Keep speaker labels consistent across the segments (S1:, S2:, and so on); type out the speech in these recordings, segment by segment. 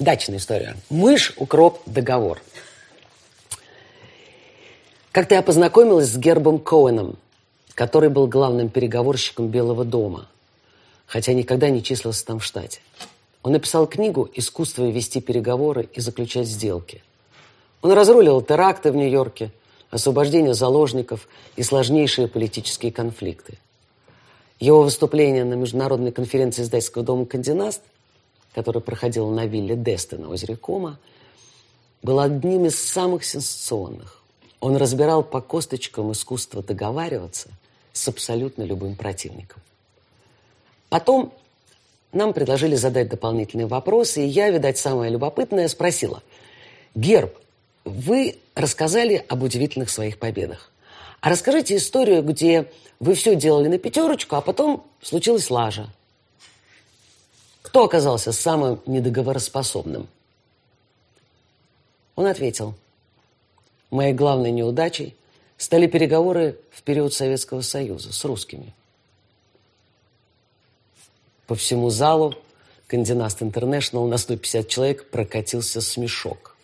S1: Дачная история. Мышь, укроп, договор. Как-то я познакомилась с Гербом Коэном, который был главным переговорщиком Белого дома, хотя никогда не числился там в штате. Он написал книгу «Искусство вести переговоры и заключать сделки». Он разрулил теракты в Нью-Йорке, освобождение заложников и сложнейшие политические конфликты. Его выступление на международной конференции издательского дома «Кандинаст», которая проходила на вилле Десты на озере Кома, было одним из самых сенсационных. Он разбирал по косточкам искусство договариваться с абсолютно любым противником. Потом нам предложили задать дополнительные вопросы, и я, видать, самое любопытное, спросила. «Герб, вы рассказали об удивительных своих победах. А расскажите историю, где вы все делали на пятерочку, а потом случилась лажа. Кто оказался самым недоговороспособным?» Он ответил. «Моей главной неудачей стали переговоры в период Советского Союза с русскими. По всему залу Кандинаст Интернешнл на 150 человек прокатился смешок.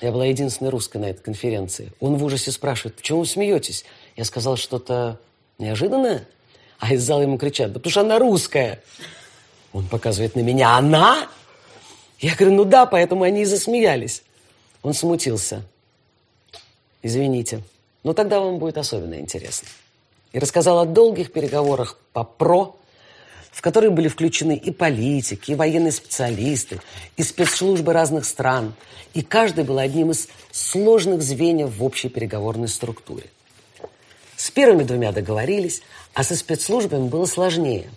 S1: Я была единственной русской на этой конференции. Он в ужасе спрашивает, почему вы смеетесь? Я сказал что-то неожиданное, а из зала ему кричат, да потому что она русская. Он показывает на меня, она? Я говорю, ну да, поэтому они и засмеялись. Он смутился. Извините, но тогда вам будет особенно интересно и рассказал о долгих переговорах по ПРО, в которые были включены и политики, и военные специалисты, и спецслужбы разных стран. И каждый был одним из сложных звеньев в общей переговорной структуре. С первыми двумя договорились, а со спецслужбами было сложнее.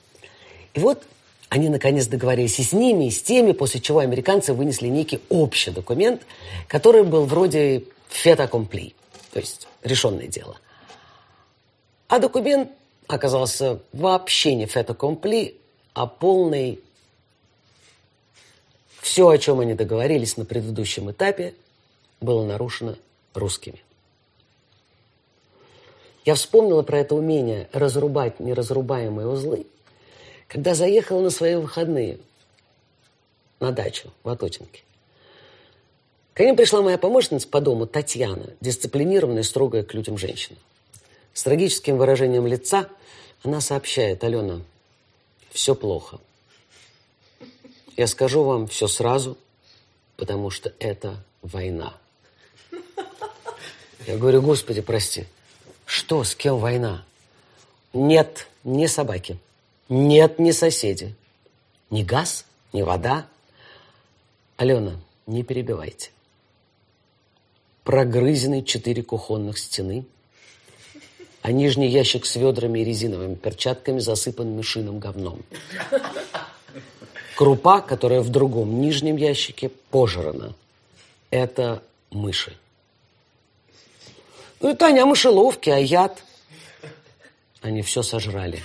S1: И вот они наконец договорились и с ними, и с теми, после чего американцы вынесли некий общий документ, который был вроде фета компли, то есть решенное дело. А документ оказался вообще не фета компли, а полный... Все, о чем они договорились на предыдущем этапе, было нарушено русскими. Я вспомнила про это умение разрубать неразрубаемые узлы, когда заехала на свои выходные на дачу в Атотинке. Ко мне пришла моя помощница по дому Татьяна, дисциплинированная строгая к людям женщина. С трагическим выражением лица она сообщает, Алена, все плохо. Я скажу вам все сразу, потому что это война. Я говорю, Господи, прости, что, с кем война? Нет, не собаки, нет, не соседи, не газ, не вода. Алена, не перебивайте. Прогрызены четыре кухонных стены – а нижний ящик с ведрами и резиновыми перчатками засыпан мышиным говном. Крупа, которая в другом нижнем ящике, пожрана. Это мыши. Ну Таня, а мышеловки, а яд? Они все сожрали.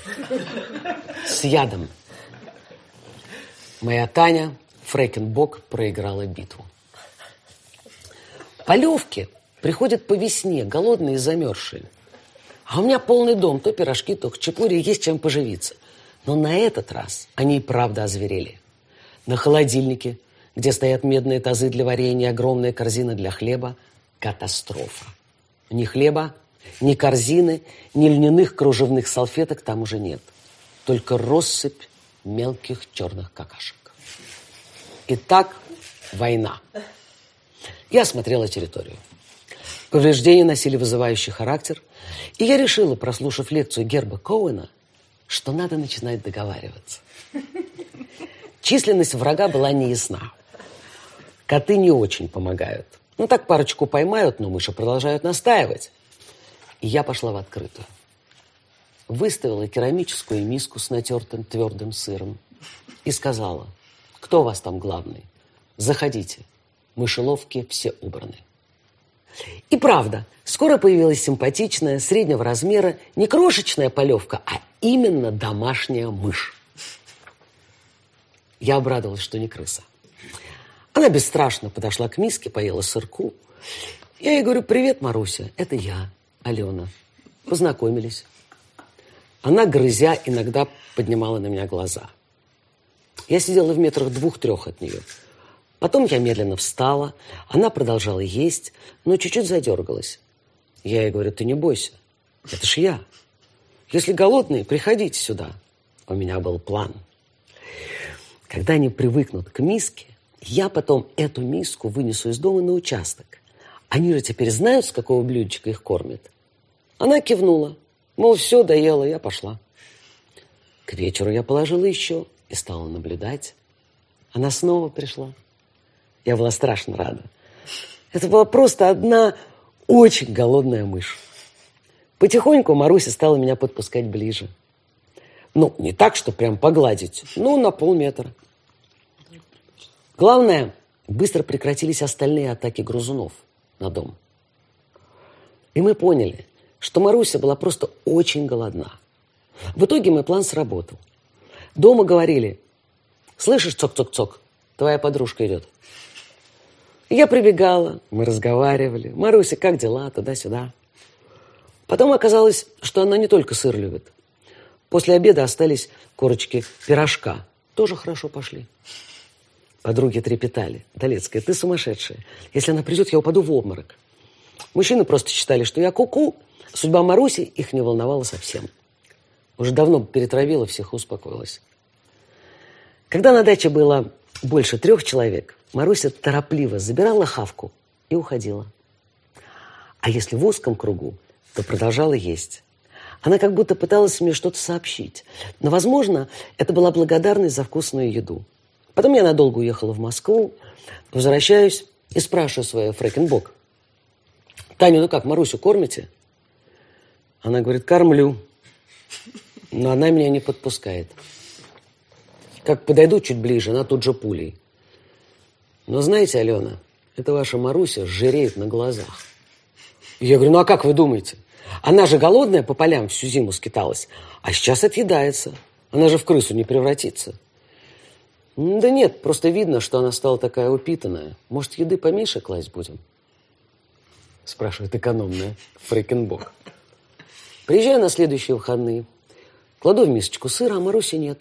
S1: С ядом. Моя Таня, Фрейкенбок, проиграла битву. Полевки приходят по весне, голодные и замерзшие. А у меня полный дом, то пирожки, то хачапури, есть чем поживиться. Но на этот раз они и правда озверели. На холодильнике, где стоят медные тазы для варенья, огромная корзина для хлеба – катастрофа. Ни хлеба, ни корзины, ни льняных кружевных салфеток там уже нет. Только россыпь мелких черных какашек. Итак, война. Я осмотрела территорию. Повреждения носили вызывающий характер, и я решила, прослушав лекцию Герба Коуэна, что надо начинать договариваться. Численность врага была неясна. Коты не очень помогают. Ну, так парочку поймают, но мыши продолжают настаивать. И я пошла в открытую. Выставила керамическую миску с натертым твердым сыром и сказала, кто у вас там главный? Заходите. Мышеловки все убраны. И правда, скоро появилась симпатичная, среднего размера, не крошечная полевка, а именно домашняя мышь. Я обрадовалась, что не крыса. Она бесстрашно подошла к миске, поела сырку. Я ей говорю, привет, Маруся, это я, Алена. Познакомились. Она, грызя, иногда поднимала на меня глаза. Я сидела в метрах двух-трех от нее. Потом я медленно встала, она продолжала есть, но чуть-чуть задергалась. Я ей говорю, ты не бойся, это ж я. Если голодные, приходите сюда. У меня был план. Когда они привыкнут к миске, я потом эту миску вынесу из дома на участок. Они же теперь знают, с какого блюдечка их кормят. Она кивнула. Мол, все, доела, я пошла. К вечеру я положила еще и стала наблюдать. Она снова пришла. Я была страшно рада. Это была просто одна очень голодная мышь. Потихоньку Маруся стала меня подпускать ближе. Ну, не так, что прям погладить, ну, на полметра. Главное, быстро прекратились остальные атаки грызунов на дом. И мы поняли, что Маруся была просто очень голодна. В итоге мой план сработал. Дома говорили, слышишь, цок-цок-цок, твоя подружка идет. я прибегала, мы разговаривали. Маруся, как дела, туда-сюда. Потом оказалось, что она не только сыр любит. После обеда остались корочки пирожка. Тоже хорошо пошли. Подруги трепетали. Долецкая, ты сумасшедшая. Если она придет, я упаду в обморок. Мужчины просто считали, что я куку. -ку. Судьба Маруси их не волновала совсем. Уже давно перетравила всех успокоилась. Когда на даче было больше трех человек, Маруся торопливо забирала хавку и уходила. А если в узком кругу, то продолжала есть. Она как будто пыталась мне что-то сообщить. Но, возможно, это была благодарность за вкусную еду. Потом я надолго уехала в Москву, возвращаюсь и спрашиваю свою Фрэкенбок. Таня, ну как, Марусю кормите? Она говорит, кормлю. Но она меня не подпускает. Как подойду чуть ближе, она тут же пулей. Но знаете, Алена, это ваша Маруся жиреет на глазах. я говорю, ну а как вы думаете? Она же голодная по полям всю зиму скиталась, а сейчас отъедается. Она же в крысу не превратится. Да нет, просто видно, что она стала такая упитанная. Может, еды поменьше класть будем? Спрашивает экономная Фрейкенбок. Приезжаю на следующие выходные. Кладу в мисочку сыра, а Маруси нет.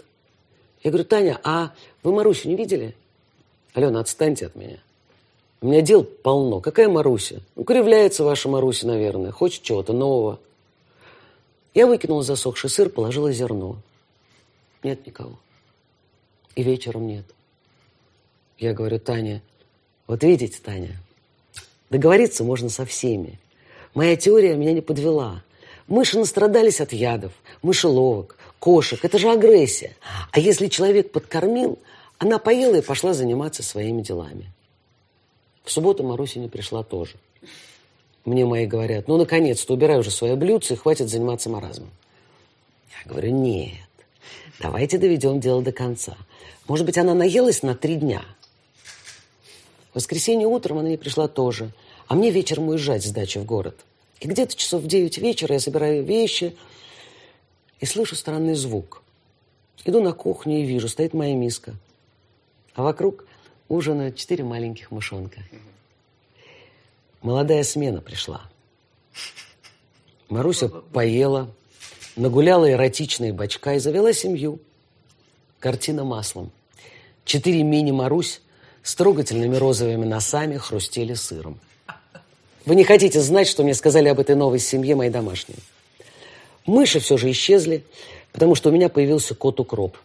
S1: Я говорю, Таня, а вы Марусю не видели? Алена, отстаньте от меня. У меня дел полно. Какая Маруся? Ну, кривляется ваша Маруся, наверное. Хочет чего-то нового. Я выкинула засохший сыр, положила зерно. Нет никого. И вечером нет. Я говорю, Таня, вот видите, Таня, договориться можно со всеми. Моя теория меня не подвела. Мыши настрадались от ядов, мышеловок, кошек. Это же агрессия. А если человек подкормил, она поела и пошла заниматься своими делами. В субботу Маруся не пришла тоже. Мне мои говорят, ну, наконец-то, убирай уже свое блюдце и хватит заниматься маразмом. Я говорю, нет, давайте доведем дело до конца. Может быть, она наелась на три дня. В воскресенье утром она не пришла тоже, а мне вечером уезжать с дачи в город. И где-то часов в девять вечера я собираю вещи и слышу странный звук. Иду на кухню и вижу, стоит моя миска. А вокруг ужинают четыре маленьких мышонка. Молодая смена пришла. Маруся поела, нагуляла эротичные бачка и завела семью. Картина маслом. Четыре мини-Марусь с трогательными розовыми носами хрустели сыром. Вы не хотите знать, что мне сказали об этой новой семье мои домашние. Мыши все же исчезли, потому что у меня появился кот-укроп.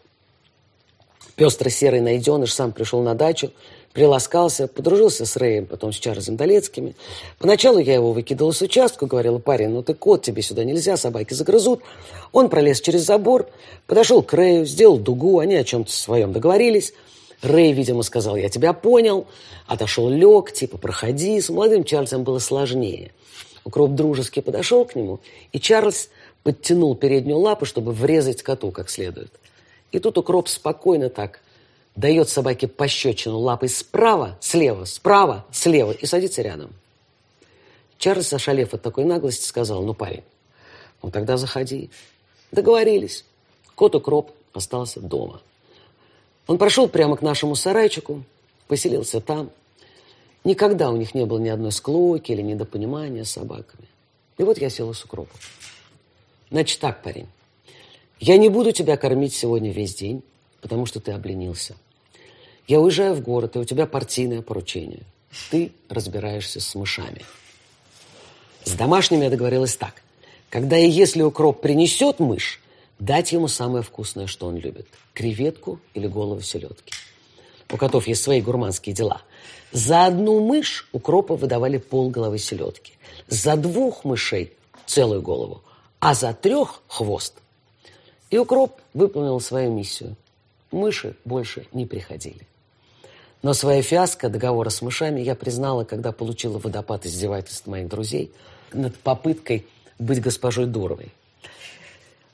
S1: Пестро-серый найденыш сам пришел на дачу, приласкался, подружился с Рэем, потом с Чарльзом Долецкими. Поначалу я его выкидывала с участка, говорила, парень, ну ты кот, тебе сюда нельзя, собаки загрызут. Он пролез через забор, подошел к Рэю, сделал дугу, они о чем-то своем договорились. Рэй, видимо, сказал, я тебя понял, отошел лег, типа, проходи. С молодым Чарльзом было сложнее. Укроп дружески подошел к нему, и Чарльз подтянул переднюю лапу, чтобы врезать коту как следует. И тут укроп спокойно так дает собаке пощечину лапой справа, слева, справа, слева и садится рядом. Чарльз, ошалев от такой наглости, сказал, ну, парень, ну тогда заходи. Договорились. Кот укроп остался дома. Он прошел прямо к нашему сарайчику, поселился там. Никогда у них не было ни одной склоки или недопонимания с собаками. И вот я села с укропом. Значит так, парень, я не буду тебя кормить сегодня весь день. потому что ты обленился. Я уезжаю в город, и у тебя партийное поручение. Ты разбираешься с мышами. С домашними я договорилась так. Когда и если укроп принесет мышь, дать ему самое вкусное, что он любит. Креветку или голову селедки. У котов есть свои гурманские дела. За одну мышь укропа выдавали пол головы селедки. За двух мышей целую голову, а за трех хвост. И укроп выполнил свою миссию. Мыши больше не приходили. Но своя фиаско договора с мышами я признала, когда получила водопад издевательств моих друзей над попыткой быть госпожой Дуровой.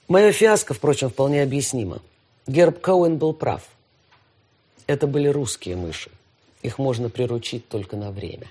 S1: Мое фиаско, впрочем, вполне объяснимо. Герб Коуэн был прав. Это были русские мыши. Их можно приручить только на время.